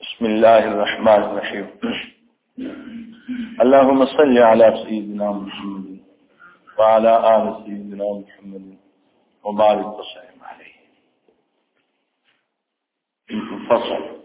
بسم الله الرحمن الرحيم اللهم صل على سيدنا محمد وعلى آل سيدنا محمد وبارك وسلم عليه فصل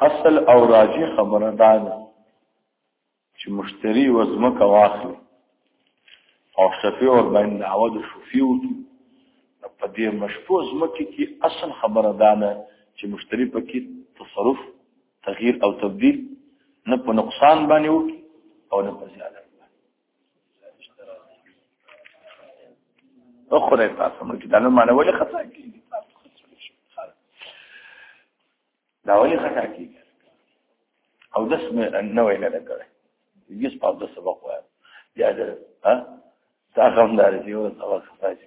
اصل او راجی خبر دا ده چې مشتری وزمکه واخلي او شفیع ور باندې دعوه د شفیع وکړي په دې مشفوع زمکه کې اصل خبره ده نه چې مشتری پکې تصرف تغییر او تبديل نه په نقصان باندې وکړي او نه په زیاده او خدای تاسو موږ د نن معنی ولې خطا کیږي دا ولې خطا کیږي او داس مې نه ویل نه کړې یوس په داس سبق وایي بیا دا ها تا هم دا چې یو سبق خطا شي